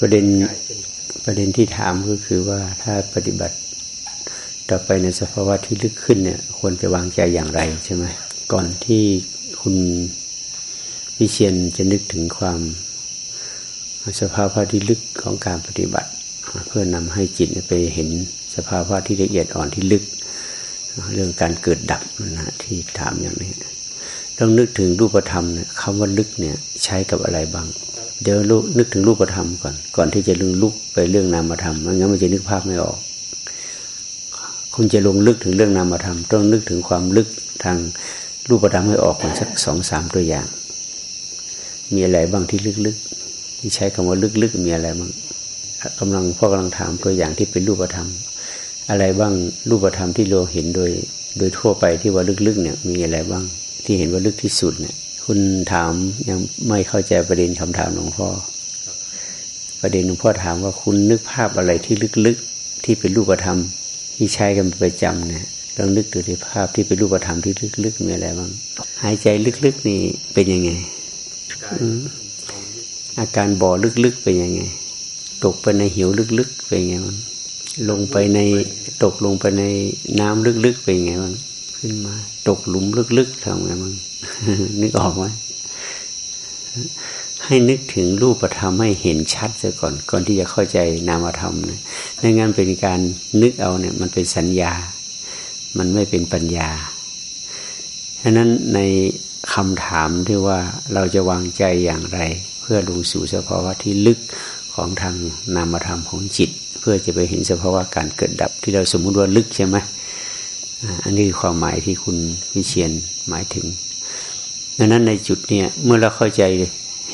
ประเด็นประเด็นที่ถามก็คือว่าถ้าปฏิบัติต่อไปในสภาวะที่ลึกขึ้นเนี่ย ควรจะวางใจอย่างไรใช่ไหมก่อนที่คุณวิเชียนจะนึกถึงความสภาวะที่ลึกของการปฏิบัติ เพื่อนำให้จิตไปเห็นสภาวะที่ละเอียดอ่อนที่ลึก เรื่องการเกิดดับนะที่ถามอย่างนี้ ต้องนึกถึงรูปธรรมเนี่ยคำว่าลึกเนี่ยใช้กับอะไรบ้าง เดี๋ยวนึกถึงรูปธรรมก่อน ก่อนที่จะลึงลุกไปเรื่องนามธรรมไม่งั้นมันจะนึกภาพไม่ออก คุณจะลงลึกถึงเรื่องนามธรรม ต้องนึกถึงความลึกทางรูปธรรมให้ออกก่อนสักสองสามตัวอย่าง มีอะไรบ้างที่ลึกๆ ที่ใช้คำว่าลึกๆ มีอะไรบ้างกำลังพ่อกำลังถามตัวอย่างที่เป็นรูปธรรม อะไรบ้างรูปธรรมที่เราเห็นโดย โดยทั่วไปที่ว่าลึกๆเนี่ย มีอะไรบ้างที่เห็นว่าลึกที่สุดเนี่ย คุณถามยังไม่เข้าใจประเด็นคำถามหลวงพ่อ ประเด็นหลวงพ่อถามว่าคุณนึกภาพอะไรที่ลึกๆที่เป็นรูปธรรมที่ใช้กันประจำเนี่ยลองนึกดูที่ภาพที่เป็นรูปธรรมที่ลึกๆมีอะไรบ้างหายใจลึกๆนี่เป็นยังไงอาการบ่อลึกๆเป็นยังไง ตกไปในหิวลึกๆเป็นยังไงบ้างลงไปในตกลงไปในน้ำลึกๆเป็นยังไงบ้างขึ้นมา ตกหลุมลึกๆทำไงบ้าง นึกออกไหมให้นึกถึงรูปธรรมให้เห็นชัดซะก่อน ก่อนที่จะเข้าใจนามธรรมนะไม่งั้นเป็นการนึกเอาเนี่ยมันเป็นสัญญา มันไม่เป็นปัญญาฉะนั้นในคำถามที่ว่าเราจะวางใจอย่างไร เพื่อลงสู่สภาวะที่ลึกของทางนามธรรมของจิต เพื่อจะไปเห็นสภาวะการเกิดดับที่เราสมมุติว่าลึกใช่ไหมอันนี้ความหมายที่คุณวิเชียนหมายถึง ดังนั้นในจุดเนี้ยเมื่อเราเข้าใจ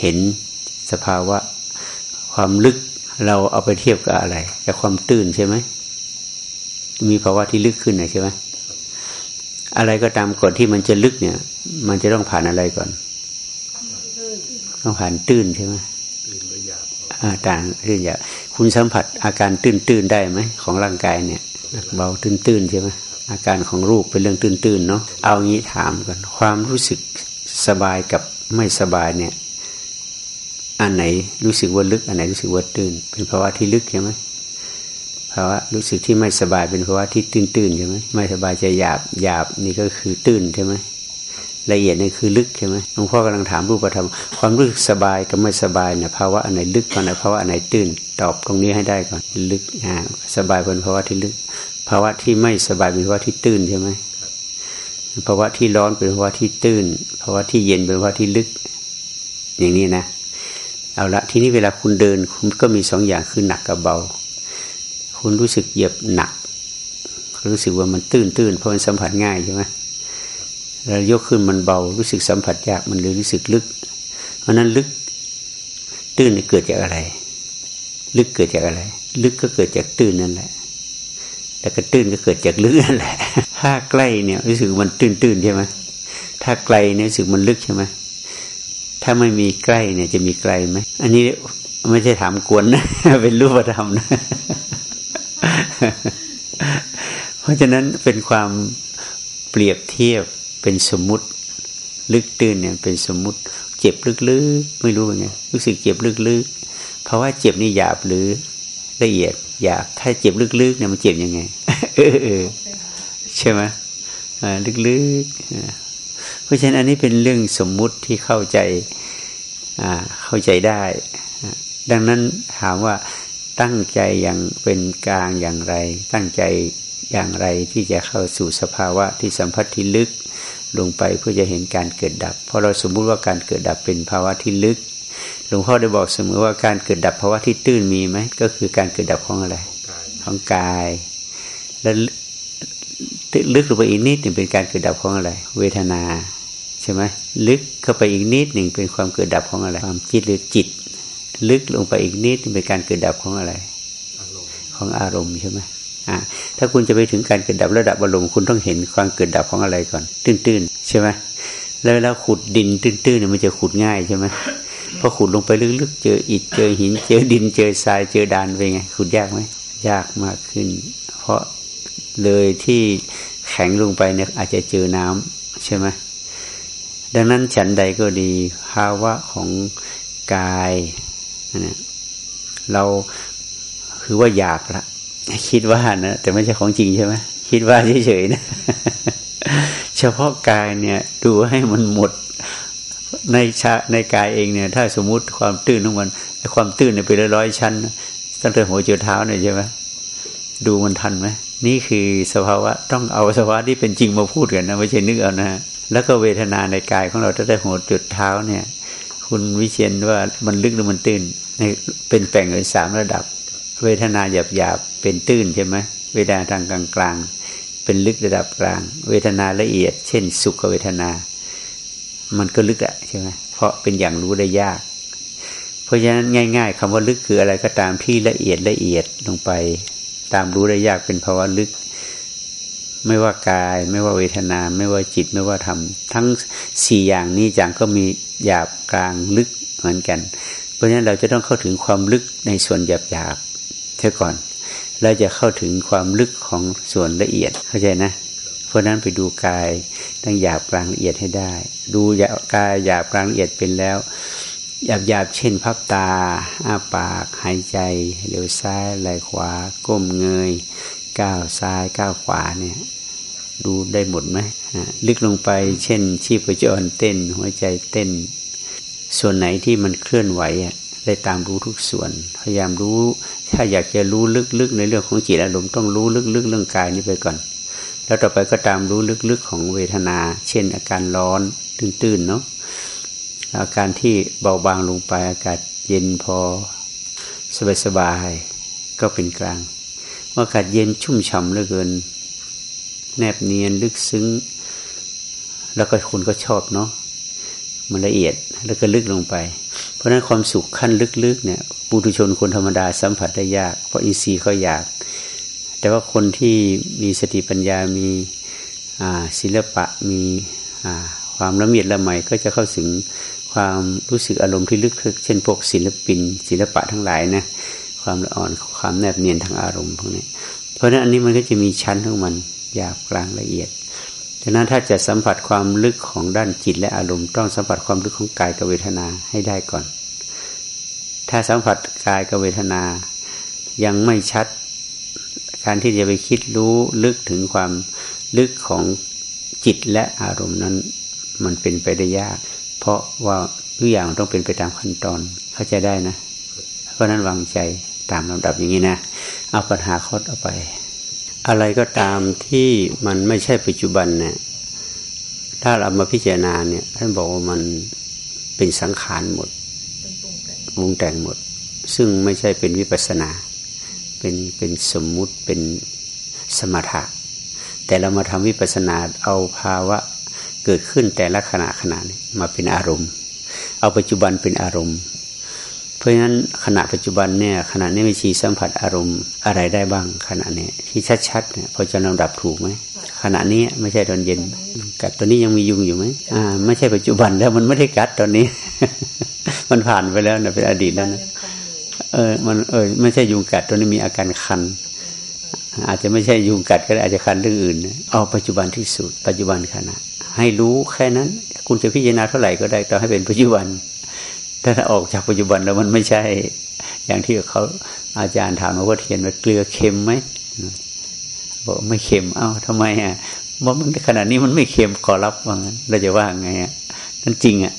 เห็นสภาวะ ความลึกเราเอาไปเทียบกับอะไรกับความตื้นใช่ไหมมีภาวะที่ลึกขึ้นนะใช่ไหมอะไรก็ตามก่อนที่มันจะลึกเนี่ย มันจะต้องผ่านอะไรก่อน ต้องผ่านตื้นใช่ไหมต่างตื้นอยาคุณสัมผัสอาการตื้นตื้นได้ไหมของร่างกายเนี่ยเบาตื้นตื้นใช่ไหมอาการของรูปเป็นเรื่องตื้นตื้นเนาะเอางี้ถามกันความรู้สึก สบายกับไม่สบายเนี่ยอันไหนรู้สึกว่าลึก อันไหนรู้สึกว่าตื้น เป็นภาวะที่ลึกใช่ไหมภาวะรู้สึกที่ไม่สบายเป็นภาวะที่ตื้นตื้นใช่ไหมไม่สบายใจหยาบหยาบนี่ก็คือตื้นใช่ไหมละเอียดนี่คือลึกใช่ไหมหลวงพ่อกำลังถามรูปธรรมความรู้สึกสบายกับไม่สบายเนี่ยภาวะอันไหนลึกก่อนนะภาวะอันไหนตื้น ตอบตรงนี้ให้ได้ก่อนลึกอ่าสบายเป็นภาวะที่ลึก ภาวะที่ไม่สบายเป็นภาวะที่ตื้นใช่ไหม ภาวะที่ร้อนเป็นภาวะที่ตื้นภาวะที่เย็นเป็นภาวะที่ลึก อย่างนี้นะเอาละทีนี้เวลาคุณเดิน คุณก็มีสองอย่างคือหนักกับเบา คุณรู้สึกเหยียบหนัก รู้สึกว่ามันตื้นตื้นเพราะมันสัมผัสง่ายใช่ไหมเรายกขึ้นมันเบา รู้สึกสัมผัสยากมันเลยรู้สึกลึก เพราะนั้นลึกตื้นเกิดจากอะไร ลึกเกิดจากอะไร ลึกก็เกิดจากตื้นนั่นแหละแล้วก็ตื้นก็เกิดจากลึกนั่นแหละ ถ้าใกล้เนี่ยรู้สึกมันตื้นตื้นใช่ไหมถ้าไกลเนี่ยรู้สึกมันลึกใช่ไหมถ้าไม่มีใกล้เนี่ยจะมีไกลไหมอันนี้ไม่ใช่ถามกวนนะเป็นรูปธรรมนะ เพราะฉะนั้นเป็นความเปรียบเทียบเป็นสมมติ ลึกตื้นเนี่ย เป็นสมมติ เจ็บลึกๆไม่รู้ไงรู้สึกเจ็บลึกๆเพราะว่าเจ็บนี่หยาบหรือละเอียดหยาบถ้าเจ็บลึกๆเนี่ยมันเจ็บยังไงเออ ใช่ไหมลึกๆ เพราะฉะนั้นอันนี้เป็นเรื่องสมมุติที่เข้าใจเข้าใจได้ ดังนั้นถามว่าตั้งใจอย่างเป็นกลางอย่างไร ตั้งใจอย่างไรที่จะเข้าสู่สภาวะที่สัมผัสที่ลึกลงไปเพื่อจะเห็นการเกิดดับ เพราะเราสมมุติว่าการเกิดดับเป็นภาวะที่ลึก หลวงพ่อได้บอกเสมอว่าการเกิดดับภาวะที่ตื้นมีไหมก็คือการเกิดดับของอะไร ของกาย แล้ว ลึกลงไปอีกนิดหนึ่งเป็นการเกิดดับของอะไร เวทนาใช่ไหมลึกเข้าไปอีกนิดหนึ่งเป็นความเกิดดับของอะไร ความจิตหรือจิต ลึกลงไปอีกนิดเป็นการเกิดดับของอะไร ของอารมณ์ใช่ไหมอ่าถ้าคุณจะไปถึงการเกิดดับระดับอารมณ์คุณต้องเห็นความเกิดดับของอะไรก่อน ตื้นๆใช่ไหมแล้วแล้วขุดดินตื้นๆเนี่ยมันจะขุดง่ายใช่ไหมพอขุดลงไปลึกๆเจออิฐเจอหิน เจอดินเจอทรายเจอดานเป็นไงขุดยากไหมยากมากขึ้น เพราะ เลยที่แข็งลงไปเนี่ยอาจจะเจอน้ำใช่ไหมดังนั้นฉันใดก็ดีภาวะของกายนะเราคือว่าอยากละคิดว่านะแต่ไม่ใช่ของจริงใช่ไหมคิดว่าเฉยๆนะ เฉพาะกายเนี่ย ดูให้มันหมดในชาในกายเองเนี่ย ถ้าสมมุติความตื้นของมันความตื้นเนี่ยเป็นร้อยชั้นตั้งแต่หัวจนเท้าเนี่ยใช่ไหมดูมันทันไหม นี่คือสภาวะต้องเอาสภาวะที่เป็นจริงมาพูดกันนะไม่ใช่นึกเอานะ แล้วก็เวทนาในกายของเราตั้งแต่หัวจุดเท้าเนี่ย คุณวิเชียนว่ามันลึกหรือมันตื้นเป็นแบ่งเป็นสามระดับ เวทนาหยาบหยาบเป็นตื้นใช่ไหมเวทนาทางกลางกลางเป็นลึกระดับกลาง เวทนาละเอียด เช่น สุขเวทนา มันก็ลึกอะใช่ไหมเพราะเป็นอย่างรู้ได้ยาก เพราะฉะนั้นง่าย ๆคำว่าลึกคืออะไรก็ตามที่ละเอียดละเอียดลงไป ตามรู้ได้ยากเป็นภาวะลึก ไม่ว่ากาย ไม่ว่าเวทนา ไม่ว่าจิตไม่ว่าธรรมทั้งสี่อย่างนี้จังก็มีหยาบกลางลึกเหมือนกัน เพราะฉะนั้นเราจะต้องเข้าถึงความลึกในส่วนหยาบหยาบเท่าก่อนเราจะเข้าถึงความลึกของส่วนละเอียดเข้าใจนะ เพราะนั้นไปดูกายตั้งหยาบกลางละเอียดให้ได้ ดูกายหยาบกลางละเอียดเป็นแล้ว หยาบหยาบเช่นพับตา อ้าปาก หายใจเลี้ยวซ้ายไหลขวา ก้มเงย ก้าวซ้ายก้าวขวาเนี่ยดูได้หมดไหมลึกลงไป เช่น ชีพจรเต้น หัวใจเต้น ส่วนไหนที่มันเคลื่อนไหวอะได้ตามรู้ทุกส่วน พยายามรู้ ถ้าอยากจะรู้ลึกๆ ในเรื่องของจิตอารมณ์ต้องรู้ลึกๆ เรื่องกายนี้ไปก่อน แล้วต่อไปก็ตามรู้ลึกๆของเวทนา เช่นอาการร้อนตื้นๆเนาะ อาการที่เบาบางลงไปอากาศเย็นพอสบายๆก็เป็นกลางว่าอากาศเย็นชุ่มฉ่ำเหลือเกิน แนบเนียนลึกซึ้ง แล้วก็คุณก็ชอบเนาะมันละเอียดแล้วก็ลึกลงไป เพราะฉะนั้นความสุขขั้นลึกๆเนี่ยปุถุชนคนธรรมดาสัมผัสได้ยาก เพราะอินทรีย์เขาอยาก แต่ว่าคนที่มีสติปัญญามีศิลปะมีความละเมียดละไมก็จะเข้าถึง ความรู้สึกอารมณ์ที่ลึกๆเช่นพวกศิลปิน ศิลปะทั้งหลายนะความละอ่อนความแนบเนียนทางอารมณ์พวกนี้เพราะนั้นอันนี้มันก็จะมีชั้นของมันหยาบกลางละเอียดฉะนั้นถ้าจะสัมผัสความลึกของด้านจิตและอารมณ์ต้องสัมผัสความลึกของกายกับเวทนาให้ได้ก่อน ถ้าสัมผัสกายกับเวทนายังไม่ชัด การที่จะไปคิดรู้ลึกถึงความลึกของจิตและอารมณ์นั้น มันเป็นไปได้ยาก เพราะว่าทุกอย่างต้องเป็นไปตามขั้นตอน เข้าใจได้นะ เพราะนั้นวางใจตามลำดับอย่างนี้นะ เอาปัญหาข้อต่อไป อะไรก็ตามที่มันไม่ใช่ปัจจุบันเนี่ยถ้าเรามาพิจารณาเนี่ย ท่านบอกว่ามันเป็นสังขารหมดวงแต่งหมด ซึ่งไม่ใช่เป็นวิปัสนา เป็นเป็นสมมุติเป็นสมถะ แต่เรามาทำวิปัสนาเอาภาวะ เกิดขึ้นแต่ละขณะขณะนี้มาเป็นอารมณ์ เอาปัจจุบันเป็นอารมณ์ เพราะฉะนั้นขณะปัจจุบันเนี่ยขณะนี้มีชีสัมผัสอารมณ์อะไรได้บ้าง ขณะนี้ที่ชัดๆเนี่ยพอจะลำดับถูกไหมขณะนี้ไม่ใช่ตอนเย็น กัดตอนนี้ยังมียุงอยู่ไหมอ่า ไม่ใช่ปัจจุบันแล้วมันไม่ได้กัดตอนนี้ มันผ่านไปแล้วนะเป็นอดีตแล้วนะเออมันเออไม่ใช่ยุงกัดตอนนี้มีอาการคัน อาจจะไม่ใช่ยุงกัดก็ได้อาจจะคันเรื่องอื่น เอาปัจจุบันที่สุด ปัจจุบันขณะ ให้รู้แค่นั้น คุณจะพิจารณาเท่าไหร่ก็ได้ต้อให้เป็นปัจจุบัน ถ้าออกจากปัจจุบันแล้วมันไม่ใช่ อย่างที่เขาอาจารย์ถามว่าเทียนว่าเกลือเค็มไหมบอกไม่เค็มเอ้าทำไมอะว่ามันขนาดนี้มันไม่เค็มขอรับว่างั้นเราจะว่าไงอะนั่นจริงอะ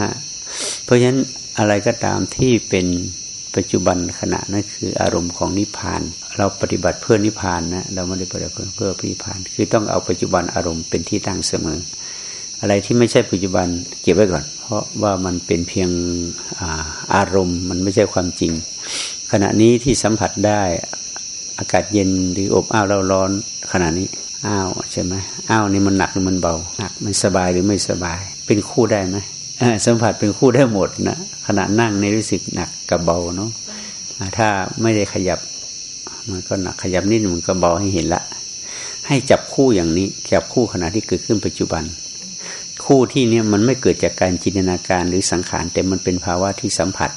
ฮะเพราะฉะนั้นอะไรก็ตามที่เป็นปัจจุบันขณะนั่นคืออารมณ์ของนิพพาน เราปฏิบัติเพื่อนิพพานนะเราไม่ได้ปฏิบัติเพื่อนิพพาน คือต้องเอาปัจจุบันอารมณ์เป็นที่ตั้งเสมอ อะไรที่ไม่ใช่ปัจจุบันเก็บไว้ก่อน เพราะว่ามันเป็นเพียงอาอารมณ์มันไม่ใช่ความจริง ขณะนี้ที่สัมผัสได้อากาศเย็นหรืออบอ้าวเราร้อนขณะนี้อ้าวใช่ไหมอ้าวนี่มันหนักหรือมันเบาหนักมันสบายหรือไม่สบาย เป็นคู่ได้ไหมสัมผัสเป็นคู่ได้หมดนะขณะนั่งในรู้สึกหนักกับเบาเนาะถ้าไม่ได้ขยับ มันก็หนักขยับนิดมันก็เบาให้เห็นละ ให้จับคู่อย่างนี้จับคู่ขณะที่เกิดขึ้นปัจจุบัน คู่ที่เนี่ยมันไม่เกิดจากการจินตนาการหรือสังขารแต่มันเป็นภาวะที่สัมผัส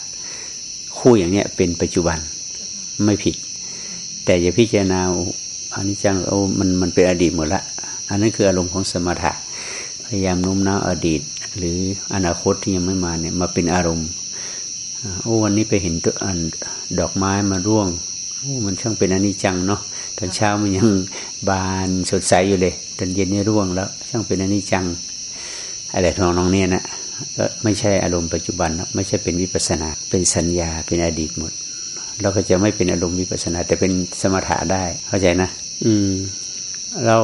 คู่อย่างเนี้ยเป็นปัจจุบันไม่ผิด แต่อย่าพิจารณาอันนี้จังโอ้มันมันเป็นอดีตหมดละ อันนั้นคืออารมณ์ของสมถะพยายามโน้มน้าวอดีต หรืออนาคตที่ยังไม่มาเนี่ยมาเป็นอารมณ์โอ้วันนี้ไปเห็นตัวดอกไม้มาร่วง มันช่างเป็นอนิจจังเนาะตอนเช้ามันยังบานสดใสอยู่เลยตอนเย็นนี่ร่วงแล้ว ช่างเป็นอนิจจัง อะไรทองน้องเนี่ยนะก็ไม่ใช่อารมณ์ปัจจุบันไม่ใช่เป็นวิปัสนา เป็นสัญญาเป็นอดีตหมดเราก็จะไม่เป็นอารมณ์วิปัสนา แต่เป็นสมถะได้เข้าใจนะอืม เรา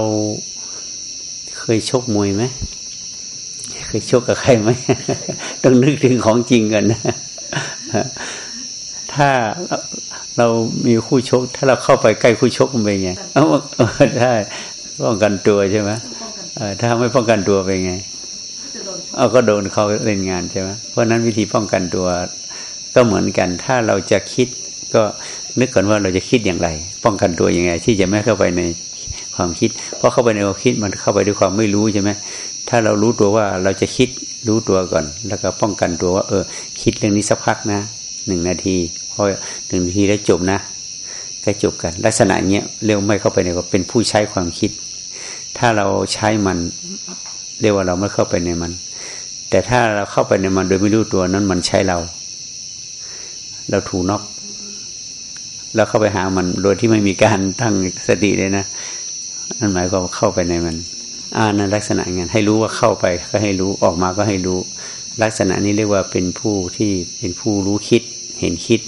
เคยชกมวยไหมเคยชกกับใครไหมต้องนึกถึงของจริงกันนะถ้า เรามีคู่ชก ถ้าเราเข้าไปใกล้คู่ชกมันเป็นไงเออใช่ป้องกันตัวใช่ไหมถ้าไม่ป้องกันตัวเป็นไงเอาก็โดนเขาเล่นงานใช่ไหมเพราะนั้นวิธีป้องกันตัว ก็เหมือนกัน ถ้าเราจะคิดก็นึกก่อนว่าเราจะคิดอย่างไร ป้องกันตัวยังไง ที่จะไม่เข้าไปในความคิด เพราะเข้าไปในความคิดมันเข้าไปด้วยความไม่รู้ใช่ไหมถ้าเรารู้ตัวว่าเราจะคิดรู้ตัวก่อน แล้วก็ป้องกันตัวว่า เออ คิดเรื่องนี้สักพักนะหนึ่งนาที อหนึ่งนาทีแล้วจบนะก็จบกัน ลักษณะเนี้ยเร็วไม่เข้าไปในก็เป็นผู้ใช้ความคิด ถ้าเราใช้มันเรียกว่าเราไม่เข้าไปในมัน แต่ถ้าเราเข้าไปในมันโดยไม่รู้ตัวนั้นมันใช้เรา เราถูนอกเราเข้าไปหามันโดยที่ไม่มีการตั้งสติเลยนะนั่นหมายความว่าเข้าไปในมันอ่านั่นลักษณะงานให้รู้ว่าเข้าไปก็ให้รู้ออกมาก็ให้รู้ ลักษณะนี้เรียกว่าเป็นผู้ที่เป็นผู้รู้คิดเห็นคิด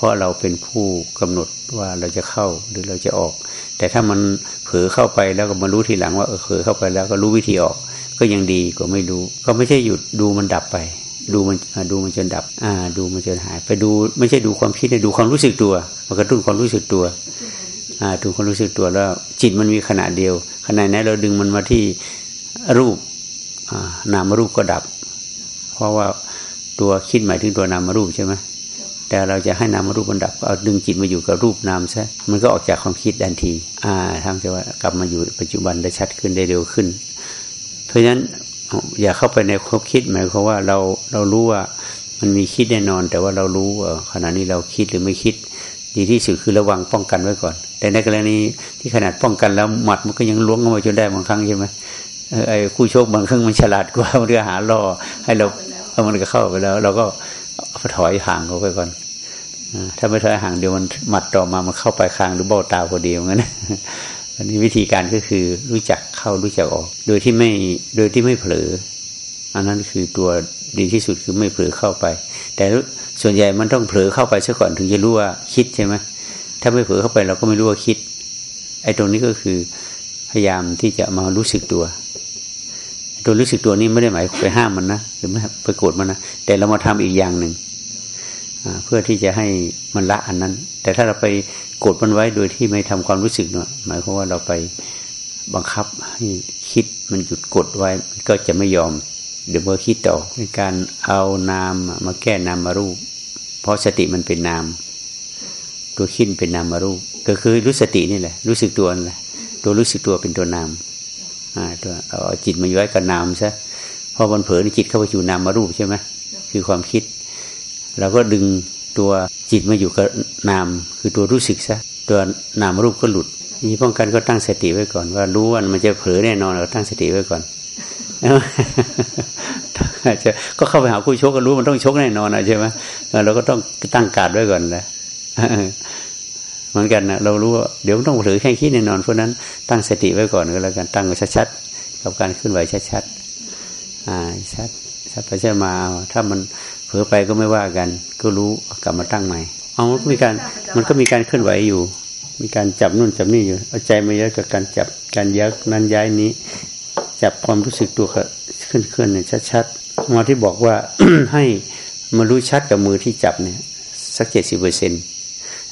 เพราะเราเป็นผู้กำหนดว่าเราจะเข้าหรือเราจะออก แต่ถ้ามันเผลอเข้าไปแล้วก็มารู้ทีหลังว่าเออเผลอเข้าไปแล้วก็รู้วิธีออก ก็ยังดีกว่าไม่รู้ ก็ไม่ใช่หยุดดูมันดับไป ดูมันดูมันจนดับ อ่า ดูมันจนหาย ไปดูไม่ใช่ดูความคิดนะดูความรู้สึกตัวมันกระตุ้นความรู้สึกตัวอ่าดูความรู้สึกตัวแล้ว จิตมันมีขนาดเดียวขณะนั้นเราดึงมันมาที่รูปนามรูปก็ดับ เพราะว่าตัวคิดหมายถึงตัวนามรูปใช่ไหม แต่เราจะให้นามรูปมันดับเอาดึงจิตมาอยู่กับรูปนามซะมันก็ออกจากความคิดทันที อ่าทำจะว่ากลับมาอยู่ปัจจุบันได้ชัดขึ้นได้เร็วขึ้น เพราะฉะนั้นอย่าเข้าไปในความคิดหมายความว่าเราเรารู้ว่ามันมีคิดแน่นอน แต่ว่าเรารู้ว่าขณะนี้เราคิดหรือไม่คิด ดีที่สุดคือระวังป้องกันไว้ก่อน แต่ในกรณีที่ขนาดป้องกันแล้วหมัดมันก็ยังล้วงเข้ามาจนได้บางครั้งใช่ไหมไอ้คู่โชคบางครั้งมันฉลาดกว่ามันก็หาล่อให้เราเอามันก็เข้าไปแล้ว เราก็ ถอยห่างเขาไปก่อนถ้าไม่ถอยห่างเดี๋ยวมันหมัดต่อมามันเข้าไปคางหรือเบ้าตาพอดีเหมือนกันอันนี้วิธีการก็คือรู้จักเข้ารู้จักออก โดยที่ไม่โดยที่ไม่เผลออันนั้นคือตัวดีที่สุดคือไม่เผลอเข้าไป แต่ส่วนใหญ่มันต้องเผลอเข้าไปซะก่อนถึงจะรู้ว่าคิดใช่ไหมถ้าไม่เผลอเข้าไปเราก็ไม่รู้ว่าคิด ไอ้ตรงนี้ก็คือพยายามที่จะมารู้สึกตัว ตัวรู้สึกตัวนี้ไม่ได้หมายไปห้ามมันนะหรือไม่ไปโกรธมันนะแต่เรามาทำอีกอย่างหนึ่งเพื่อที่จะให้มันละอันนั้น แต่ถ้าเราไปกดมันไว้โดยที่ไม่ทำความรู้สึกเนาะหมายความว่าเราไปบังคับให้คิดมันหยุดกดไว้ก็จะไม่ยอม เดี๋ยวเมื่อคิดต่อในการเอานามมาแก้นามมารูป เพราะสติมันเป็นนาม ตัวขิ้นเป็นนามารูป ก็คือรู้สตินี่แหละ รู้สึกตัวนั่นแหละตัวรู้สึกตัวเป็นตัวนาม ตัวเอาจิตมาอย้อยกับนามซะพอมันเผลอจิตเข้าไปอยู่นามมารูปใช่ไหมคือความคิดเราก็ดึงตัวจิตมาอยู่กับนาม คือตัวรู้สึกซะตัวนามรูปก็หลุดนี่ป้องกันก็ตั้งสติไว้ก่อน ว่ารู้ว่ามันจะเผลอแน่นอนเราตั้งสติไว้ก่อนจะก็เข้าไปหาคู่ชกก็รู้มันต้องชกแน่นอนใช่ไหมเราก็ต้องตั้งการไว้ก่อนนะ เหมือนกันนะเรารู้ว่าเดี๋ยวต้องเผลอแค่คิดแน่นอนเพราะนั้นตั้งสติไว้ก่อนก็แล้วกันตั้งไว้ชัดๆกับการขึ้นไหวชัดๆอ่าชัดชัดไปชัดมาถ้ามันเผลอไปก็ไม่ว่ากัน ก็รู้กลับมาตั้งใหม่เอามันก็มีการมันก็มีการเคลื่อนไหวอยู่ มีการจับนู่นจับนี่อยู่เอาใจมาเยอะกับการจับการยักนั้นย้ายนี้ จับความรู้สึกตัวขึ้นขึ้นเนี่ยชัดๆมาที่บอกว่าให้มารู้ชัดกับมือที่จับเนี่ยสักเจ็ดสิบเปอร์เซ็นต์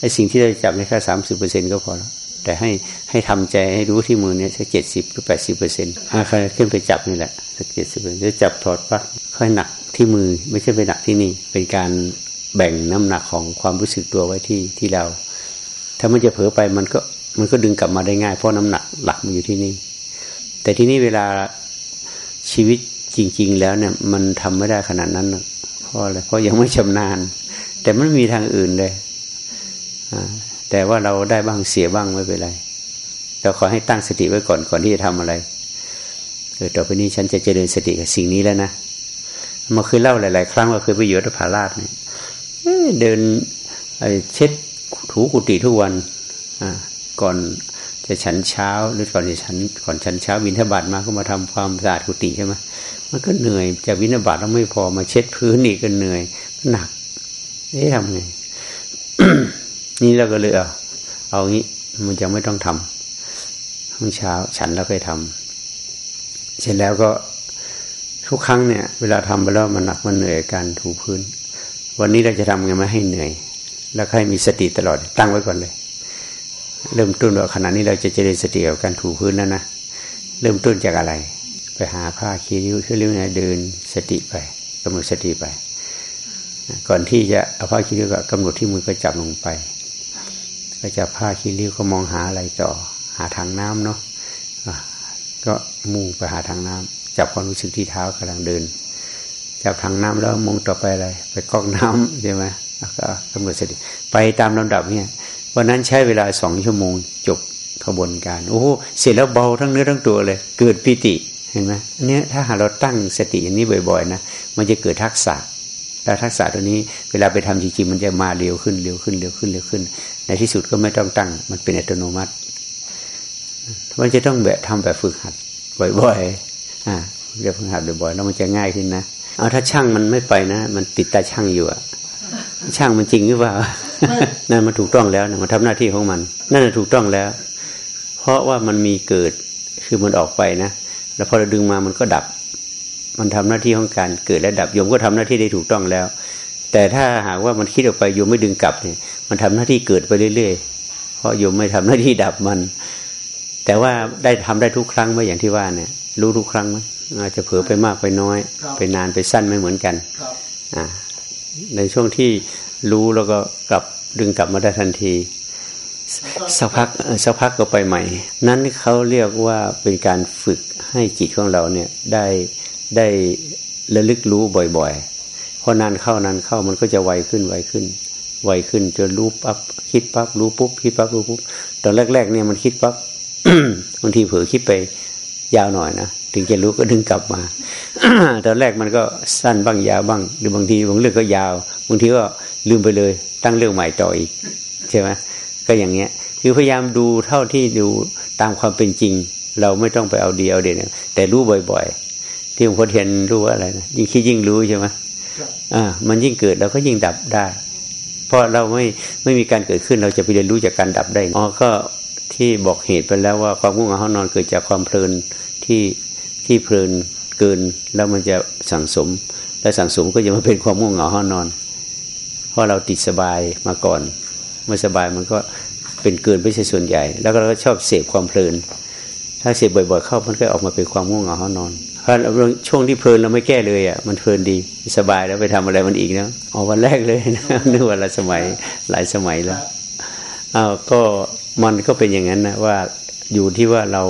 ไอ้สิ่งที่เราจับในแค่สามสิบเปอร์เซ็นก็พอแล้วแต่ให้ให้ทำใจให้รู้ที่มือเนี่ยสักเจ็ดสิบหรือแปดสิบเปอร์เซ็นต์อาคขึ้นไปจับนี่แหละสักเจ็ดสิบเปอร์เซ็นต์จะจับถอดปั๊บค่อยหนักที่มือไม่ใช่ไปหนักที่นี่ เป็นการแบ่งน้ำหนักของความรู้สึกตัวไว้ที่ที่เรา ถ้ามันจะเผลอไปมันก็มันก็ดึงกลับมาได้ง่ายเพราะน้ำหนักหลักมันอยู่ที่นี่ แต่ที่นี่เวลาชีวิตจริง ๆ แล้วเนี่ยมันทำไม่ได้ขนาดนั้นเพราะอะไรเพราะยังไม่ชำนาญ แต่ไม่มีทางอื่นเลย แต่ว่าเราได้บ้างเสียบ้างไม่เป็นไรเราขอให้ตั้งสติไว้ก่อนก่อนที่จะทำอะไรเออต่อไปนี้ฉันจะเจริญสติกับสิ่งนี้แล้วนะมาเคยเล่าหลาย ๆ ครั้งว่าเคยไปอยู่ที่ผาลาดเนี่ยเดินเช็ดถูกุฏิทุกวันก่อนจะฉันเช้าหรือก่อนจะฉันก่อนฉันเช้าวินทบาทมาก็มาทำความสะอาดกุฏิใช่ไหมมันก็เหนื่อยจากวินทบาทแล้วไม่พอมาเช็ดพื้นนี่ก็เหนื่อยหนักเอ๊ะทำไง นี่เราก็เลยเอาเอางี้มันจะไม่ต้องทำห้องเช้าฉันแล้วค่อยทำเสร็จแล้วก็ทุกครั้งเนี่ย เวลาทำไปแล้วมันหนักมันเหนื่อยการถูพื้น วันนี้เราจะทำไงไม่ให้เหนื่อย แล้วให้มีสติตลอดตั้งไว้ก่อนเลย เริ่มต้นว่าขณะนี้เราจะเจริญสติกับการถูพื้นแล้วนะเริ่มต้นจากอะไร ไปหาผ้าคีริ้วคีริ้วไงเดินสติไปกำหนดสติไป ก่อนที่จะเอาผ้าคีริ้วก็กำหนดที่มือก็จับลงไป ก็จับผ้าคีริ้วก็มองหาอะไรต่อ หาทางน้ำเนาะก็มุ่งไปหาทางน้ำจับความรู้สึกที่เท้ากำลังเดิน จับทางน้ำแล้วมองต่อไปอะไร ไปก๊อกน้ำใช่ไหมแล้วก็กำหนดสติไปตามลำดับเนี่ยวันนั้นใช้เวลาสองชั่วโมงจบขบวนการ โอ้เสร็จแล้วเบาทั้งเนื้อทั้งตัวเลย เกิดปิติเห็นไหมอันนี้ถ้าหาเราตั้งสติอย่างนี้บ่อย ๆ นะมันจะเกิดทักษะแล้วทักษะตัวนี้ เวลาไปทำจริงๆมันจะมาเร็วขึ้นเร็วขึ้นเร็วขึ้นเร็วขึ้น ในที่สุดก็ไม่ต้องตั้ง มันเป็นอัตโนมัติ มันจะต้องแบบทำแบบฝึกหัดบ่อยๆอ่าเรียกฝึกหัดบ่อยๆแล้วมันจะง่ายขึ้นนะเอาถ้าช่างมันไม่ไปนะ มันติดตาช่างอยู่อะช่างมันจริงหรือเปล่านั่นมันถูกต้องแล้วนะมันทำหน้าที่ของมัน นั่นถูกต้องแล้ว เพราะว่ามันมีเกิดคือมันออกไปนะแล้วพอเราดึงมามันก็ดับ มันทำหน้าที่ของการเกิดและดับโยมก็ทำหน้าที่ได้ถูกต้องแล้ว แต่ถ้าหากว่ามันคิดออกไปโยมไม่ดึงกลับเนี่ย มันทำหน้าที่เกิดไปเรื่อยๆ เพราะโยมไม่ทำหน้าที่ดับมัน แต่ว่าได้ทำได้ทุกครั้งไหมอย่างที่ว่าเนี่ย รู้ทุกครั้งไหมอาจจะเผลอไปมากไปน้อย ไปนานไปสั้นไม่เหมือนกันอ่าในช่วงที่รู้แล้วก็กลับดึงกลับมาได้ทันทีสักพักสักพักก็ไปใหม่ นั้นเขาเรียกว่าเป็นการฝึกให้จิตของเราเนี่ยได้ได้ระลึกรู้บ่อยๆ เพราะนานเข้านานเข้ามันก็จะไวขึ้นไวขึ้น ไวขึ้นจนรู้ปั๊บคิดปั๊บรู้ปุ๊บคิดปั๊บรู้ปุ๊บตอนแรกๆเนี่ยมันคิดปั๊บบางทีเผลอคิดไปยาวหน่อยนะถึงจะรู้ก็ดึงกลับมาตอนแรกมันก็สั้นบ้างยาวบ้าง หรือบางทีบางเรื่องก็ยาวบางทีก็ลืมไปเลย ตั้งเรื่องใหม่ต่ออีกใช่ไหมก็อย่างเงี้ย คือพยายามดูเท่าที่ดูตามความเป็นจริง เราไม่ต้องไปเอาดีเอาเด่นแต่รู้บ่อย ๆ ที่หลวงพ่อเทียนรู้ว่าอะไรนะยิ่งคิดยิ่งรู้ใช่ไหมอ่า มันยิ่งเกิดเราก็ยิ่งดับได้ เพราะเราไม่ไม่มีการเกิดขึ้นเราจะไปเรียนรู้จากการดับได้อ๋อก็ที่บอกเหตุไปแล้วว่าความง่วงเหงาห้อนอนเกิดจากความเพลินที่ที่เพลินเกินแล้วมันจะสั่งสม และสั่งสมก็จะมาเป็นความง่วงเหงาห้อนอน เพราะเราติดสบายมาก่อนเมื่อสบายมันก็เป็นเกินไม่ใช่ส่วนใหญ่ แล้วก็เราก็ชอบเสพความเพลิน ถ้าเสพบ่อยๆเข้ามันก็ออกมาเป็นความง่วงเหงาห้อนอน เพราะช่วงที่เพลินเราไม่แก้เลยอะมันเพลินดีสบายแล้วไปทำอะไรมันอีกนะอ๋อวันแรกเลยนะนึกว่าละสมัยหลายสมัยแล้วอ้าวก็มันก็เป็นอย่างนั้นนะว่าอยู่ที่ว่าเรา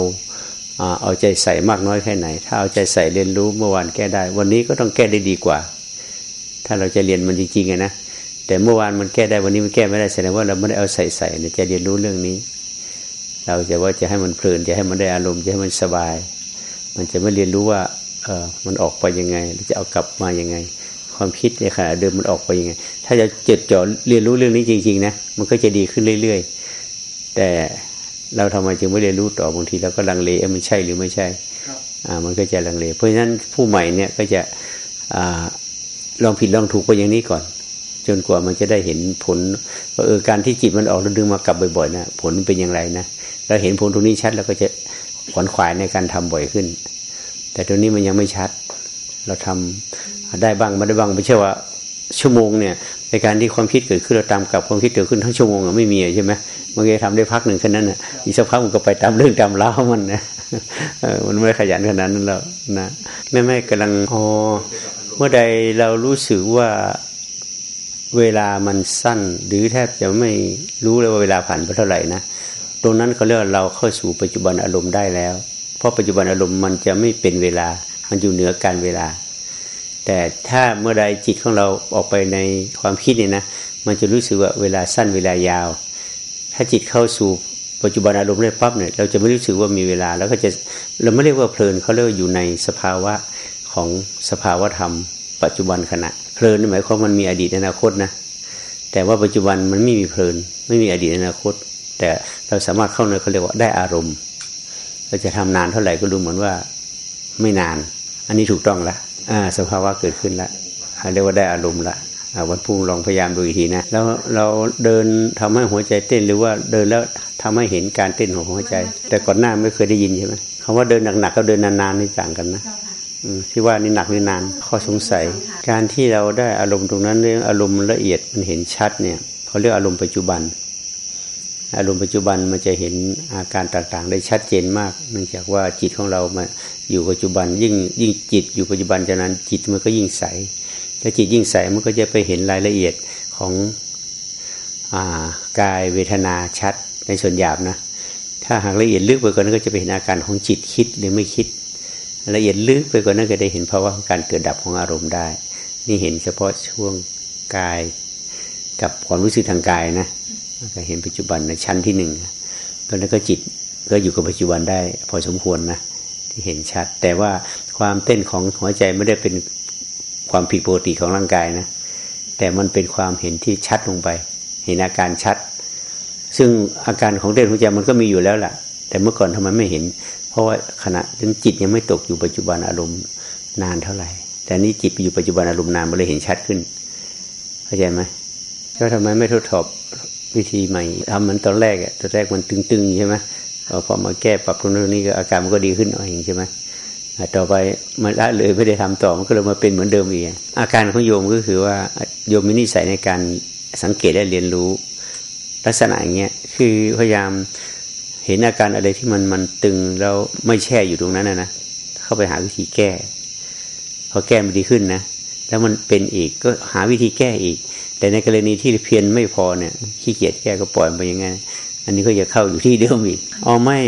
เอาใจใส่มากน้อยแค่ไหน ถ้าเอาใจใส่เรียนรู้เมื่อวานแก้ได้ วันนี้ก็ต้องแก้ได้ดีกว่า ถ้าเราจะเรียนมันจริงๆนะแต่เมื่อวานมันแก้ได้วันนี้มันแก้ไม่ได้แสดงว่าเราไม่ได้เอาใส่ใส่จะเรียนรู้เรื่องนี้ เราจะว่าจะให้มันเพลินจะให้มันได้อารมณ์จะให้มันสบาย มันจะไม่เรียนรู้ว่า เออมันออกไปยังไงจะเอากลับมายังไง ความคิดในขณะเดิมมันออกไปยังไง ถ้าจะจดจ่อเรียนรู้เรื่องนี้จริง ๆ นะมันก็จะดีขึ้นเรื่อย ๆ แต่เราทำไมจึงไม่เรียนรู้ต่อบางทีเราก็ลังเลเออมันใช่หรือไม่ใช่อ่ามันก็จะลังเล เพราะฉะนั้นผู้ใหม่เนี่ยก็จะอ่าลองผิดลองถูกไปอย่างนี้ก่อน จนกว่ามันจะได้เห็นผลว่าเออการที่จิตมันออกแล้วดึงมากลับบ่อยๆนะผลเป็นอย่างไรนะเราเห็นผลตรงนี้ชัดแล้วก็จะ ขวนขวายในการทำบ่อยขึ้น แต่ตรงนี้มันยังไม่ชัด เราทำได้บ้างไม่ได้บ้างไม่ใช่ว่า ชั่วโมงเนี่ยในการที่ความคิดเกิดขึ้นเราตามกับความคิดเกิดขึ้นทั้งชั่วโมงไม่มีใช่ไหมมันก็ทำได้พักหนึ่งแค่นั้นน่ะอีกสักพักมันก็ไปตามเรื่องตามเล่ามันนะมันไม่ขยันขนาดนั้นแล้วนะแม่แม่กำลังอ๋อเมื่อใดเรารู้สึกว่าเวลามันสั้น หรือแทบจะไม่รู้เลยว่าเวลาผ่านไปเท่าไหร่นะ ตรงนั้นเขาเรียกเราเข้าสู่ปัจจุบันอารมณ์ได้แล้ว เพราะปัจจุบันอารมณ์มันจะไม่เป็นเวลา มันอยู่เหนือการเวลา แต่ถ้าเมื่อใดจิตของเราออกไปในความคิดเนี่ยนะ มันจะรู้สึกว่าเวลาสั้นเวลายาว ถ้าจิตเข้าสู่ปัจจุบันอารมณ์ได้ปั๊บเนี่ยเราจะไม่รู้สึกว่ามีเวลา แล้วก็จะเราไม่เรียกว่าเพลินเขาเรียกว่าอยู่ในสภาวะของสภาวะธรรม ปัจจุบันขณะ เพลินหมายความมันมีอดีตอนาคตนะแต่ว่าปัจจุบันมันไม่มีเพลิน ไม่มีอดีตอนาคต แต่เราสามารถเข้าในเขาเรียกว่าได้อารมณ์เราจะทำนานเท่าไหร่ก็ดูเหมือนว่าไม่นาน อันนี้ถูกต้องละอ่าสภาวะเกิดขึ้นละเรียกว่าได้อารมณ์ละวันพุ่งลองพยายามดูอีกทีนะแล้วเราเดินทำให้หัวใจเต้นหรือว่าเดินแล้วทำให้เห็นการเต้นของหัวใจ แต่ก่อนหน้าไม่เคยได้ยินใช่ไหมคำว่าเดินหนักๆกับเดินนานๆนี่ต่างกันนะที่ว่านี่หนักนี่นานข้อสงสัย การที่เราได้อารมณ์ตรงนั้นเรื่องอารมณ์ละเอียดมันเห็นชัดเนี่ยเขาเรียกอารมณ์ปัจจุบัน อารมณ์ปัจจุบันมันจะเห็นอาการต่างๆ ได้ชัดเจนมาก เนื่องจากว่าจิตของเรามาอยู่ปัจจุบัน ยิ่งยิ่งจิตอยู่ปัจจุบันฉะนั้นจิตมันก็ยิ่งใสถ้าจิตยิ่งใสมันก็จะไปเห็นรายละเอียดของอกายเวทนาชัดในส่วนหยาบนะ ถ้าหากละเอียดลึกไปกว่านั้นก็จะไปเห็นอาการของจิตคิดหรือไม่คิด ละเอียดลึกไปกว่านั้นก็ได้เห็นภาวะของการเกิดดับของอารมณ์ได้ นี่เห็นเฉพาะช่วงกายกับความรู้สึกทางกายนะ ก็เห็นปัจจุบันในชั้นที่หนึ่งตอนนั้นก็จิตก็อยู่กับปัจจุบันได้พอสมควรนะที่เห็นชัด แต่ว่าความเต้นของหัวใจไม่ได้เป็นความผิดปกติของร่างกายนะ แต่มันเป็นความเห็นที่ชัดลงไป เห็นอาการชัด ซึ่งอาการของเต้นหัวใจมันก็มีอยู่แล้วล่ะแต่เมื่อก่อนทำไมไม่เห็น เพราะว่าขณะถึงจิตยังไม่ตกอยู่ปัจจุบันอารมณ์นานเท่าไหร่ แต่นี้จิตไปอยู่ปัจจุบันอารมณ์นานมันเลยเห็นชัดขึ้น เข้าใจไหมแล้วทำไมไม่ทดสอบ วิธีใหม่ทำมันตอนแรกอะตอนแรกมันตึงๆใช่ไหมพอมาแก้ปรับตรงนี้ก็อาการมันก็ดีขึ้นหน่อยใช่ไหมต่อไปมันละเลยไม่ได้ทำต่อมันก็เลยมาเป็นเหมือนเดิมอีกอาการของโยมก็คือว่าโยมมีนิสัยในการสังเกตและเรียนรู้ ลักษณะอย่างเงี้ยคือพยายามเห็นอาการอะไรที่มันมันตึงแล้วไม่แช่อยู่ตรงนั้นนะนะเข้าไปหาวิธีแก้ พอแก้มันดีขึ้นนะแล้วมันเป็นอีกก็หาวิธีแก้อีก แต่ในกรณีที่เพียรไม่พอเนี่ยขี้เกียจแก้ก็ปล่อยไปอย่างไงอันนี้ก็จะเข้าอยู่ที่เดิมอีกอ๋อไม่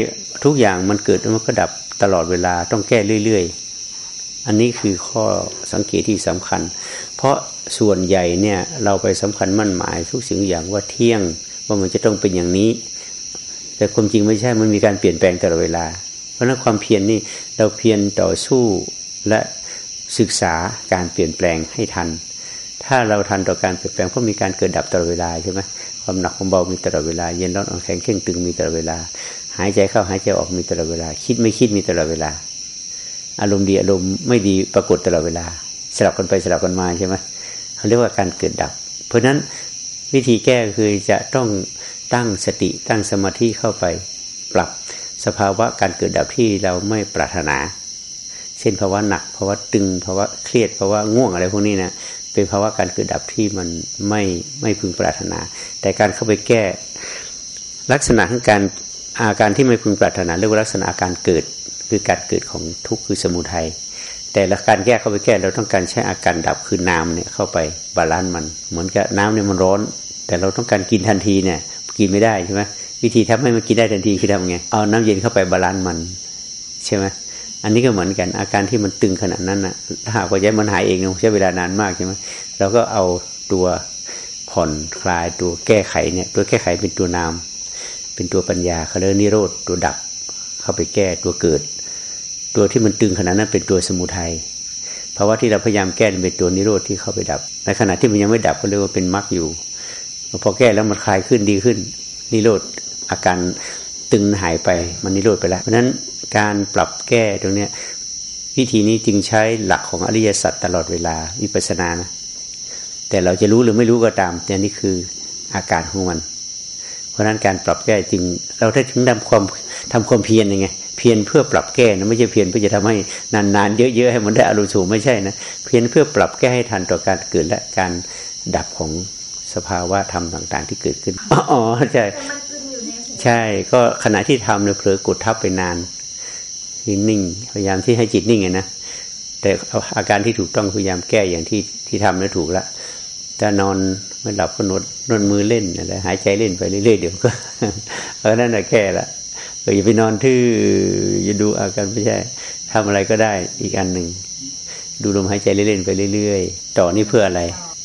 ทุกอย่างมันเกิดมันก็ดับตลอดเวลาต้องแก้เรื่อยๆ อันนี้คือข้อสังเกตที่สำคัญ เพราะส่วนใหญ่เนี่ยเราไปสำคัญมั่นหมาย ทุกสิ่งอย่างว่าเที่ยงว่ามันจะต้องเป็นอย่างนี้ แต่ความจริงไม่ใช่มันมีการเปลี่ยนแปลงตลอดเวลา เพราะนั้นความเพียรนนี่เราเพียรต่อสู้และศึกษาการเปลี่ยนแปลงให้ทัน ถ้าเราทันต่อการเปลี่ยนแปลงเพราะมีการเกิดดับตลอดเวลาใช่ไหมความหนักความเบามีตลอดเวลา เย็นร้อนอ่อนแข็งเข่งตึงมีตลอดเวลา หายใจเข้าหายใจออกมีตลอดเวลา คิดไม่คิดมีตลอดเวลา อารมณ์ดีอารมณ์ไม่ดีปรากฏตลอดเวลา สลับกันไปสลับกันมาใช่ไหมเขาเรียกว่าการเกิดดับ เพราะฉะนั้นวิธีแก้คือจะต้องตั้งสติตั้งสมาธิเข้าไปปรับสภาวะการเกิดดับที่เราไม่ปรารถนา เช่นภาวะหนักภาวะตึงภาวะเครียดภาวะง่วงอะไรพวกนี้นะ เป็นภาวะการเกิดดับที่มันไม่ไม่พึงปรารถนา แต่การเข้าไปแก้ ลักษณะของการอาการที่ไม่พึงปรารถนาเรียกว่าลักษณะอาการเกิดคือการเกิดของทุกข์คือสมุทัยแต่ละการแก้เข้าไปแก้เราต้องการใช้อาการดับคือน้ำเนี่ยเข้าไป balance มัน เหมือนกับน้ำเนี่ยมันร้อน แต่เราต้องการกินทันทีเนี่ย กินไม่ได้ใช่ไหมวิธีทำให้มันกินได้ทันทีคือทำไงเอาน้ำเย็นเข้าไป balance มัน ใช่ไหม อันนี้ก็เหมือนกัน อาการที่มันตึงขนาดนั้นนะถ้าหากว่าจมันหายเองใช้เวลานานมากใช่ไหมเราก็เอาตัวผ่อนคลายตัวแก้ไขเนี่ย ตัวแก้ไขเป็นตัวน้ำเป็นตัวปัญญาเขาเรียกนิโรธตัวดับ เข้าไปแก้ตัวเกิด ตัวที่มันตึงขนาดนั้นเป็นตัวสมุทัยเพราะว่าที่เราพยายามแก้เป็นตัวนิโรธที่เข้าไปดับ ในขณะที่มันยังไม่ดับก็เรียกว่าเป็นมรรคอยู่พอแก้แล้วมันคลายขึ้นดีขึ้น นิโรธอาการตึงหายไปมันนิโรธไปแล้วเพราะฉะนั้น การปรับแก้ตรงเนี้ยวิธีนี้จึงใช้หลักของอริยสัจตลอดเวลาวิปัสสนานะแต่เราจะรู้หรือไม่รู้ก็ตาม แต่นี่คืออาการของมันราะนั้นการปรับแก้จริงเราได้ถึงทำความทำความเพียรยังไง เพียรเพื่อปรับแก้นะไม่ใช่เพียรเพื่อจะทำให้นานๆเยอะๆให้มันได้อารมณ์สูงไม่ใช่นะเพียรเพื่อปรับแก้ให้ทันต่อการเกิดและการดับของสภาวะธรรมต่าง ๆ ที่เกิดขึ้นอ๋อใช่ใช่ก็ขณะที่ทำเนี่ยเผลอกดทับไปนาน ที่นิ่ง พยายามที่ให้จิตนิ่งไงนะแต่อาการที่ถูกต้องพยายามแก้อย่างที่ที่ทำนั้นถูกแล้วถ้านอนไม่หลับก็นวดนวดมือเล่นอะไรหายใจเล่นไปเรื่อยๆเดี๋ยวก็เพราะนั่นแหละแค่ละก็อย่าไปนอนทื่ออย่าดูอาการไม่ใช่ทำอะไรก็ได้อีกอันหนึ่งดูลมหายใจเล่นๆไปเรื่อยๆ ต่อนี่เพื่ออะไร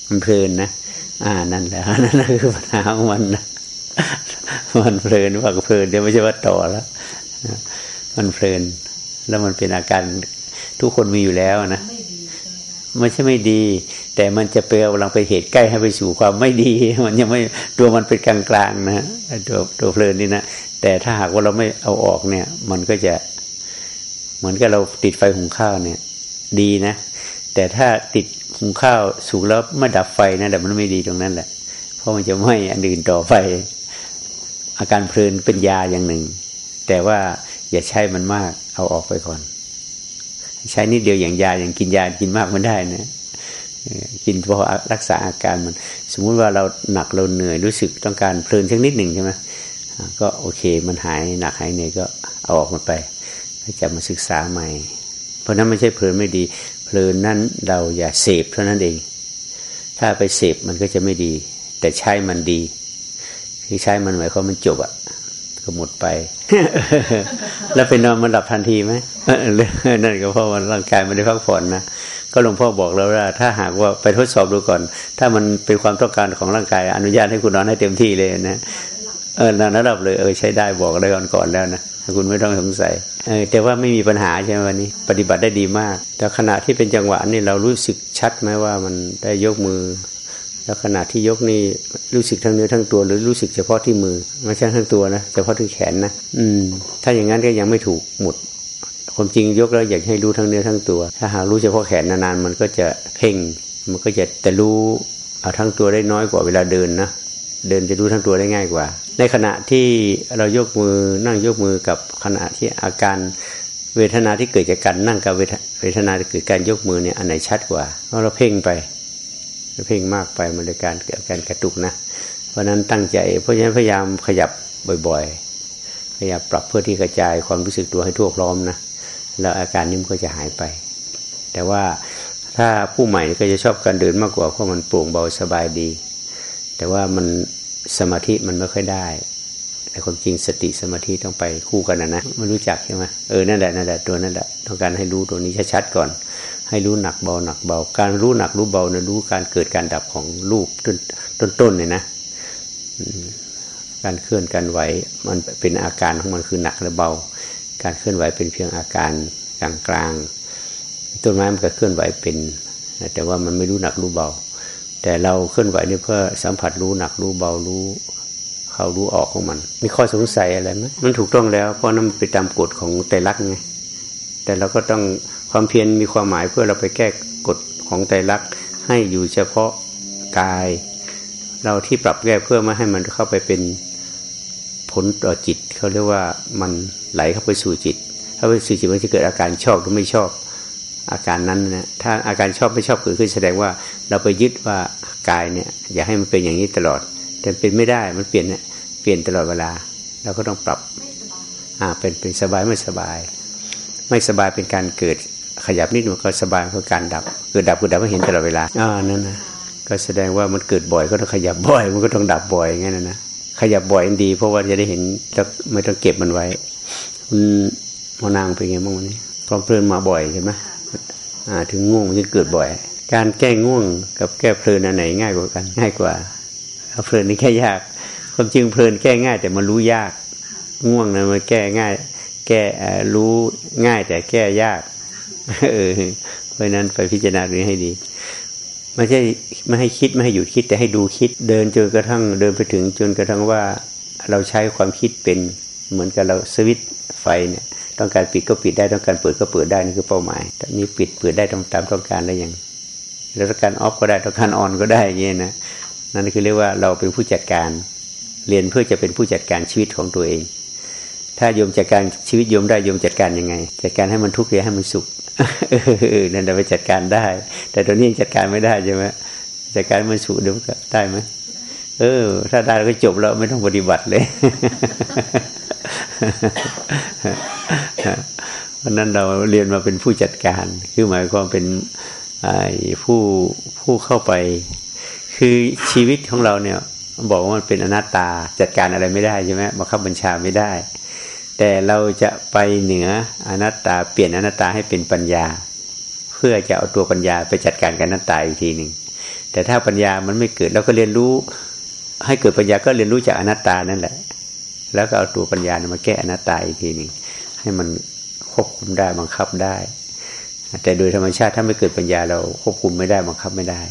มันเพลินนะอ่านั่นแหละนั่นคือปัญหาของมันนะมันเพลินว่าเพลินเดี๋ยวไม่ใช่ว่าต่อแล้วมันเพลิน แล้วมันเป็นอาการทุกคนมีอยู่แล้วนะไม่ใช่ไม่ดี แต่มันจะไปกำลังไปเหตุใกล้ให้ไปสู่ความไม่ดี มันยังไม่ตัวมันเป็นกลางๆนะตัวตัวเพลินนี่นะแต่ถ้าหากว่าเราไม่เอาออกเนี่ย มันก็จะ เหมือนกับเราติดไฟหุงข้าวเนี่ย ดีนะ แต่ถ้าติดหุงข้าวสูงแล้วไม่ดับไฟนะแต่มันไม่ดีตรงนั้นแหละ เพราะมันจะไหม้อันอื่นต่อไป อาการเพลินเป็นยาอย่างหนึ่ง แต่ว่าอย่าใช้มันมาก เอาออกไปก่อน ใช้นิดเดียวอย่างยาอย่างกินยากินมากไม่ได้นะกินพอรักษาอาการมัน สมมุติว่าเราหนักเราเหนื่อยรู้สึกต้องการเพลินสักนิดหนึ่งใช่ไหมก็โอเคมันหายหนักหายเหนื่อยก็เอาออกมาไปจะมาศึกษาใหม่ เพราะนั้นไม่ใช่เพลินไม่ดี เพลินนั้นเราอย่าเสพเท่านั้นเอง ถ้าไปเสพมันก็จะไม่ดี แต่ใช้มันดีที่ใช้มันหมายความมันจบอะ ก็หมดไป แล้วไปนอนมันหลับทันทีไหมนั่นก็เพราะว่าร่างกายไม่ได้พักผ่อนนะก็หลวงพ่อบอกแล้วว่า ถ้าหากว่าไปทดสอบดูก่อน ถ้ามันเป็นความต้องการของร่างกาย อนุญาตให้คุณนอนให้เต็มที่เลยนะเออนอนระดับเลยเออใช้ได้บอกได้ก่อนก่อนแล้วนะคุณไม่ต้องสงสัยเออแต่ว่าไม่มีปัญหาใช่ไหมวันนี้ ปฏิบัติได้ดีมาก แต่ขณะที่เป็นจังหวะนี่เรารู้สึกชัดไหมว่ามันได้ยกมือ แล้วขณะที่ยกนี่รู้สึกทั้งเนื้อทั้งตัว หรือรู้สึกเฉพาะที่มือไม่ใช่ทั้งตัวนะเฉพาะที่แขนนะอืม ถ้าอย่างนั้นก็ยังไม่ถูกหมดความจริงยกแล้วอยากให้รู้ทั้งเนื้อทั้งตัว ถ้าหากรู้เฉพาะแขนนานๆมันก็จะเพ่ง มันก็จะแต่รู้เอาทั้งตัวได้น้อยกว่าเวลาเดินนะเดินจะรู้ทั้งตัวได้ง่ายกว่า ในขณะที่เรายกมือนั่งยกมือกับขณะที่อาการเวทนาที่เกิดจากการนั่งกับเวทนาที่เกิดการยกมือเนี่ยอันไหนชัดกว่าเพราะเราเพ่งไป เพ่งมากไปมันเลยการเกิดการกระตุกนะ เพราะนั้นตั้งใจ เพราะฉะนั้นพยายามขยับบ่อยๆ พยายามปรับเพื่อที่กระจายความรู้สึกตัวให้ทั่วพร้อมนะ แล้วอาการนี้มันก็จะหายไป แต่ว่าถ้าผู้ใหม่ก็จะชอบการเดินมากกว่าเพราะมันโปร่งเบาสบายดี แต่ว่ามันสมาธิมันไม่ค่อยได้ แต่ความจริงสติสมาธิต้องไปคู่กันนะนะไมันรู้จักใช่ไหมเออนั่นแหละนั่นแหละตัวนั่นแหละต้องการให้รู้ตัวนี้ชัดๆก่อน ให้รู้หนักเบาหนักเบา การรู้หนักรู้เบานะรู้การเกิดการดับของรูปต้นต้นเนี่ยนะการเคลื่อนการไหวมันเป็นอาการของมันคือหนักและเบา การเคลื่อนไหวเป็นเพียงอาการกลางกลางต้นไม้มันก็เคลื่อนไหวเป็น แต่ว่ามันไม่รู้หนักรู้เบา แต่เราเคลื่อนไหวนี่เพื่อสัมผัสรู้หนักรู้เบารู้เขารู้ออกของมัน มีข้อสงสัยอะไรไหมมันถูกต้องแล้วเพราะนั่นไปตามกฎของไตรลักษณ์ไงแต่เราก็ต้อง ความเพียรมีความหมายเพื่อเราไปแก้กฎของไตรลักษณ์ให้อยู่เฉพาะกาย เราที่ปรับแก้เพื่อไม่ให้มันเข้าไปเป็นผลต่อจิตเขาเรียกว่ามันไหลเข้าไปสู่จิตถ้าไปสู่จิตมันจะเกิดอาการชอบหรือไม่ชอบอาการนั้นนะถ้าอาการชอบไม่ชอบเกิดขึ้นแสดงว่าเราไปยึดว่ากายเนี่ย อย่าให้มันเป็นอย่างนี้ตลอด แต่เป็นไม่ได้มันเปลี่ยนเนี่ยเปลี่ยนตลอดเวลาเราก็ต้องปรับอ่าเป็นเป็นสบายไม่สบาย ไม่สบายเป็นการเกิด ขยับนิดหน่อยก็สบายคือการดับเกิดดับเกิดดับไม่เห็นตลอดเวลาอ่านั่นนะก็แสดงว่ามันเกิดบ่อยก็ต้องขยับบ่อย มันก็ต้องดับบ่อยอย่างนั้นนะขยับบ่อยดี เพราะว่าจะได้เห็นไม่ต้องเก็บมันไว้คุณมานางเป็นไงบ้างวันนี้ความเพลินมาบ่อยใช่ไหมอ่า ถึงง่วงมันจะเกิดบ่อย การแก้ง่วงกับแก้เพลินอันไหนง่ายกว่ากันง่ายกว่าเพลินนี่แค่ยากความจริงเพลินแก้ง่าย แต่มันรู้ยาก ง่วงนะมันแก้ง่าย แก้รู้ง่ายแต่แก้ยาก เพราะนั้นไปพิจารณาดูให้ดี ไม่ใช่ไม่ให้คิดไม่ให้หยุดคิดแต่ให้ดูคิด เดินจนกระทั่งเดินไปถึงจนกระทั่งว่าเราใช้ความคิดเป็นเหมือนกับเราสวิตไฟเนี่ยต้องการปิดก็ปิดได้ต้องการเปิดก็เปิดได้นี่คือเป้าหมายแต่นี้ปิดเปิดได้ตามตามต้องการแล้วยังแล้วการออฟก็ได้ต้องการออนก็ได้อย่างเงี้ยนะนั่นคือเรียกว่าเราเป็นผู้จัดการ เรียนเพื่อจะเป็นผู้จัดการชีวิตของตัวเอง ถ้าโยมจัดการชีวิตโยมได้โยมจัดการยังไง จัดการให้มันทุกข์หรือให้มันสุขนั่นเราไปจัดการได้ แต่ตัวนี้จัดการไม่ได้ใช่ไหมจัดการมันสุขเดี๋ยวก็ได้ไหมเออ ถ้าได้ก็จบแล้วไม่ต้องปฏิบัติเลยเพราะนั้นเราเรียนมาเป็นผู้จัดการ คือหมายความเป็นผู้ผู้เข้าไป คือชีวิตของเราเนี่ย บอกว่ามันเป็นอนัตตาจัดการอะไรไม่ได้ใช่ไหมบังคับบัญชาไม่ได้ แต่เราจะไปเหนืออนัตตา เปลี่ยนอนัตตาให้เป็นปัญญา เพื่อจะเอาตัวปัญญาไปจัดการกับอนัตตาอีกทีหนึ่งแต่ถ้าปัญญามันไม่เกิดเราก็เรียนรู้ ให้เกิดปัญญาก็เรียนรู้จากอนัตตานั่นแหละ แล้วก็เอาตัวปัญญามาแก้อนัตตาอีกทีหนึ่งให้มันควบคุมได้บังคับได้ แต่โดยธรรมชาติถ้าไม่เกิดปัญญาเราควบคุมไม่ได้บังคับไม่ได้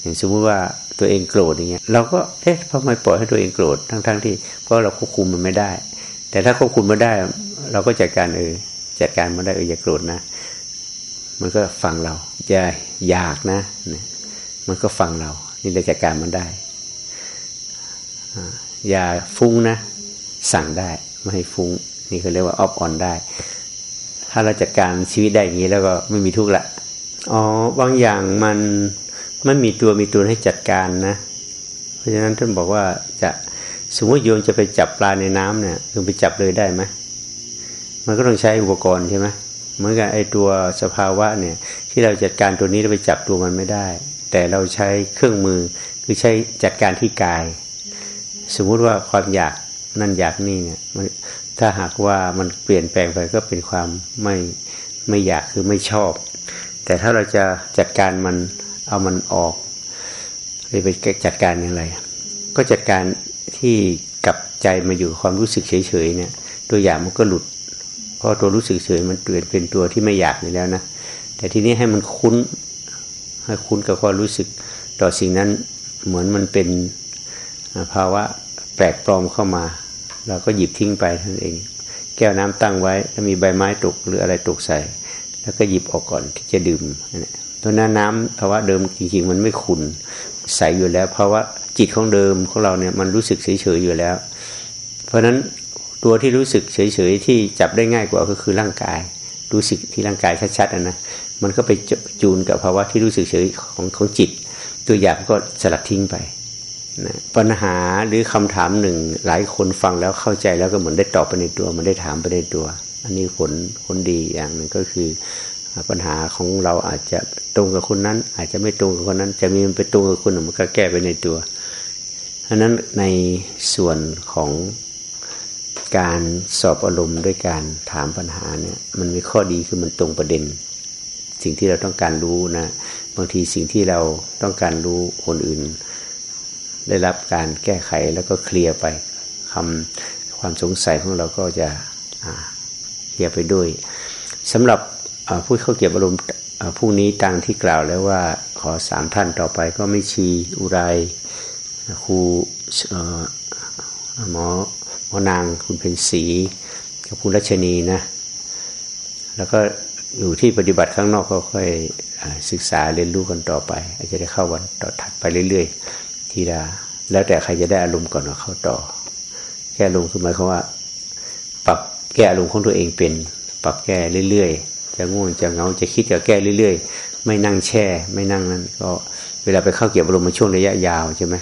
อย่างสมมติว่าตัวเองโกรธอย่างเงี้ยเราก็เอ๊ะทำไมปล่อยให้ตัวเองโกรธทั้งๆทที่เพราะเราควบคุมมันไม่ได้ แต่ถ้าควบคุมม่ได้ เราก็จัดการเออจัดการมันได้เอออย่าโกรธนะ มันก็ฟังเราจะอยากนะมันก็ฟังเรา นี่เราจัดการมันได้ อย่าฟุ้งนะ สั่งได้ไม่ให้ฟุ้ง นี่เขาเรียกว่าออฟออนได้ ถ้าเราจัดการชีวิตได้อย่างนี้แล้วก็ไม่มีทุกข์ละอ๋อบางอย่างมันไม่มีตัวมีตัวให้จัดการนะ เพราะฉะนั้นท่านบอกว่าจะ สมมติโยมจะไปจับปลาในน้ำเนี่ยโยมไปจับเลยได้ไหมมันก็ต้องใช้อุปกรณ์ใช่ไหมเหมือนกับไอ้ตัวสภาวะเนี่ย ที่เราจัดการตัวนี้เราไปจับตัวมันไม่ได้ แต่เราใช้เครื่องมือคือใช้จัดการที่กาย สมมุติว่าความอยากนั่นอยากนี่เนี่ยถ้าหากว่ามันเปลี่ยนแปลงไปก็เป็นความไม่ไม่อยากคือไม่ชอบ แต่ถ้าเราจะจัดการมันเอามันออกหรือไปจัดการอย่างไร ก็จัดการ ที่กับใจมาอยู่ความรู้สึกเฉยๆเนี่ย ตัวอย่างมันก็หลุด เพราะตัวรู้สึกเฉยมันเปลี่ยนเป็นตัวที่ไม่อยากนี่แล้วนะแต่ทีนี้ให้มันคุ้น ให้คุ้นกับความรู้สึกต่อสิ่งนั้นเหมือนมันเป็นภาวะแปลกปลอมเข้ามาเราก็หยิบทิ้งไปท่านเอง แก้วน้ำตั้งไว้ถ้ามีใบไม้ตกหรืออะไรตกใส่ แล้วก็หยิบออกก่อนที่จะดื่มนี่เพราะนั้นน้ำภาวะเดิมจริงๆมันไม่ขุนใสอยู่แล้วเพราะว่า จิตของเดิมของเราเนี่ยมันรู้สึกเฉยๆอยู่แล้ว เพราะฉะนั้นตัวที่รู้สึกเฉยๆที่จับได้ง่ายกว่าก็คือร่างกาย รู้สึกที่ร่างกายชัดๆนะนะมันก็ไปจูนกับภาวะที่รู้สึกเฉยของของจิต ตัวอย่างก็สลัดทิ้งไปนะปัญหาหรือคำถามหนึ่งหลายคนฟังแล้วเข้าใจแล้วก็เหมือนได้ตอบไปในตัว มันได้ถามไปในตัว อันนี้ผลผลดีอย่างหนึ่งก็คือ ปัญหาของเราอาจจะตรงกับคนนั้น อาจจะไม่ตรงกับคนนั้น จะมีมันไปตรงกับคนมันก็แก้ไปในตัว ราะนั้นในส่วนของการสอบอารมณ์ด้วยการถามปัญหาเนี่ยมันมีข้อดีคือมันตรงประเด็น สิ่งที่เราต้องการรู้นะบางทีสิ่งที่เราต้องการรู้คนอื่น ได้รับการแก้ไขแล้วก็เคลียร์ไปคำความสงสัยของเราก็จะเคลียร์ไปด้วยสำหรับผู้เข้าเกี่ยวอารมณ์ผู้นี้ตังที่กล่าวแล้วว่าขอสามท่านต่อไปก็ไม่ชีอุไร ครูหมอหมอนางคุณเพนสีกับคุณรัชนีนะ แล้วก็อยู่ที่ปฏิบัติข้างนอกก็ค่อยศึกษาเรียนรู้กันต่อไป อาจจะได้เข้าวันต่อถัดไปเรื่อยๆ ทีละแล้วแต่ใครจะได้อารมณ์ก่อนว่าเข้าต่อ แก้อารมณ์คือหมายความว่า ปรับแก้อารมณ์ของตัวเองเป็น ปรับแก้เรื่อยๆ จะง่วงจะเหงาจะคิดจะแก้เรื่อยๆ ไม่นั่งแช่ ไม่นั่งนั้นก็เวลาไปเข้าเกี่ยวอารมณ์มาช่วงระยะยาวใช่ไหม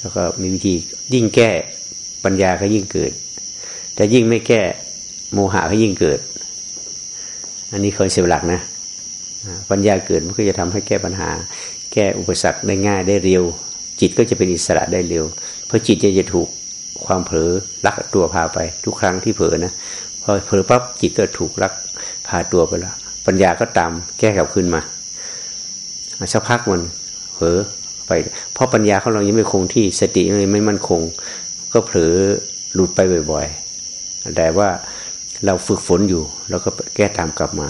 แล้วก็มีวิธียิ่งแก้ปัญญาก็ยิ่งเกิด แต่ยิ่งไม่แก้โมหะก็ยิ่งเกิด อันนี้คอนเซปต์หลักนะปัญญาเกิดมันก็จะทำให้แก้ปัญหา แก้อุปสรรคได้ง่ายได้เร็ว จิตก็จะเป็นอิสระได้เร็ว เพราะจิตจะจะถูกความเผลอลักตัวพาไป ทุกครั้งที่เผลอนะพอเผลอปั๊บจิตก็ถูกลักพาตัวไปแล้วปัญญาก็ตามแก้กลับขึ้นมาสักพักมันเผลอไป ราะปัญญาของเรายังไม่คงที่สติยังไม่มั่นคง ก็เผลอหลุดไปบ่อย ๆ แต่ว่าเราฝึกฝนอยู่แล้วก็แก้ตามกลับมา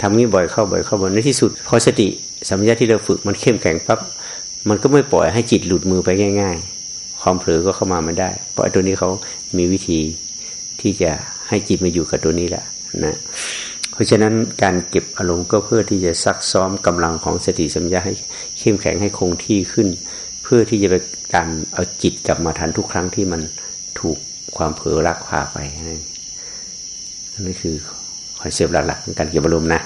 ทำนี้บ่อยเข้าบ่อยเข้าบ่อยในที่สุดพอสติสัมยาที่เราฝึกมันเข้มแข็งปั๊บมันก็ไม่ปล่อยให้จิตหลุดมือไปง่าย ๆ ความเผลอก็เข้ามาไม่ได้ เพราะตัวนี้เขามีวิธีที่จะให้จิตมาอยู่กับตัวนี้แหละนะเพราะฉะนั้นการเก็บอารมณ์ก็เพื่อที่จะซักซ้อมกำลังของสติสัมยาให้เข้มแข็งให้คงที่ขึ้น พื่อที่จะไปการเอาจิตกลับมาทันทุกครั้งที่มันถูกความเผลอรักพาไปนั่นคือคอนเซปต์หลักๆของการเก็บอารมณ์นะ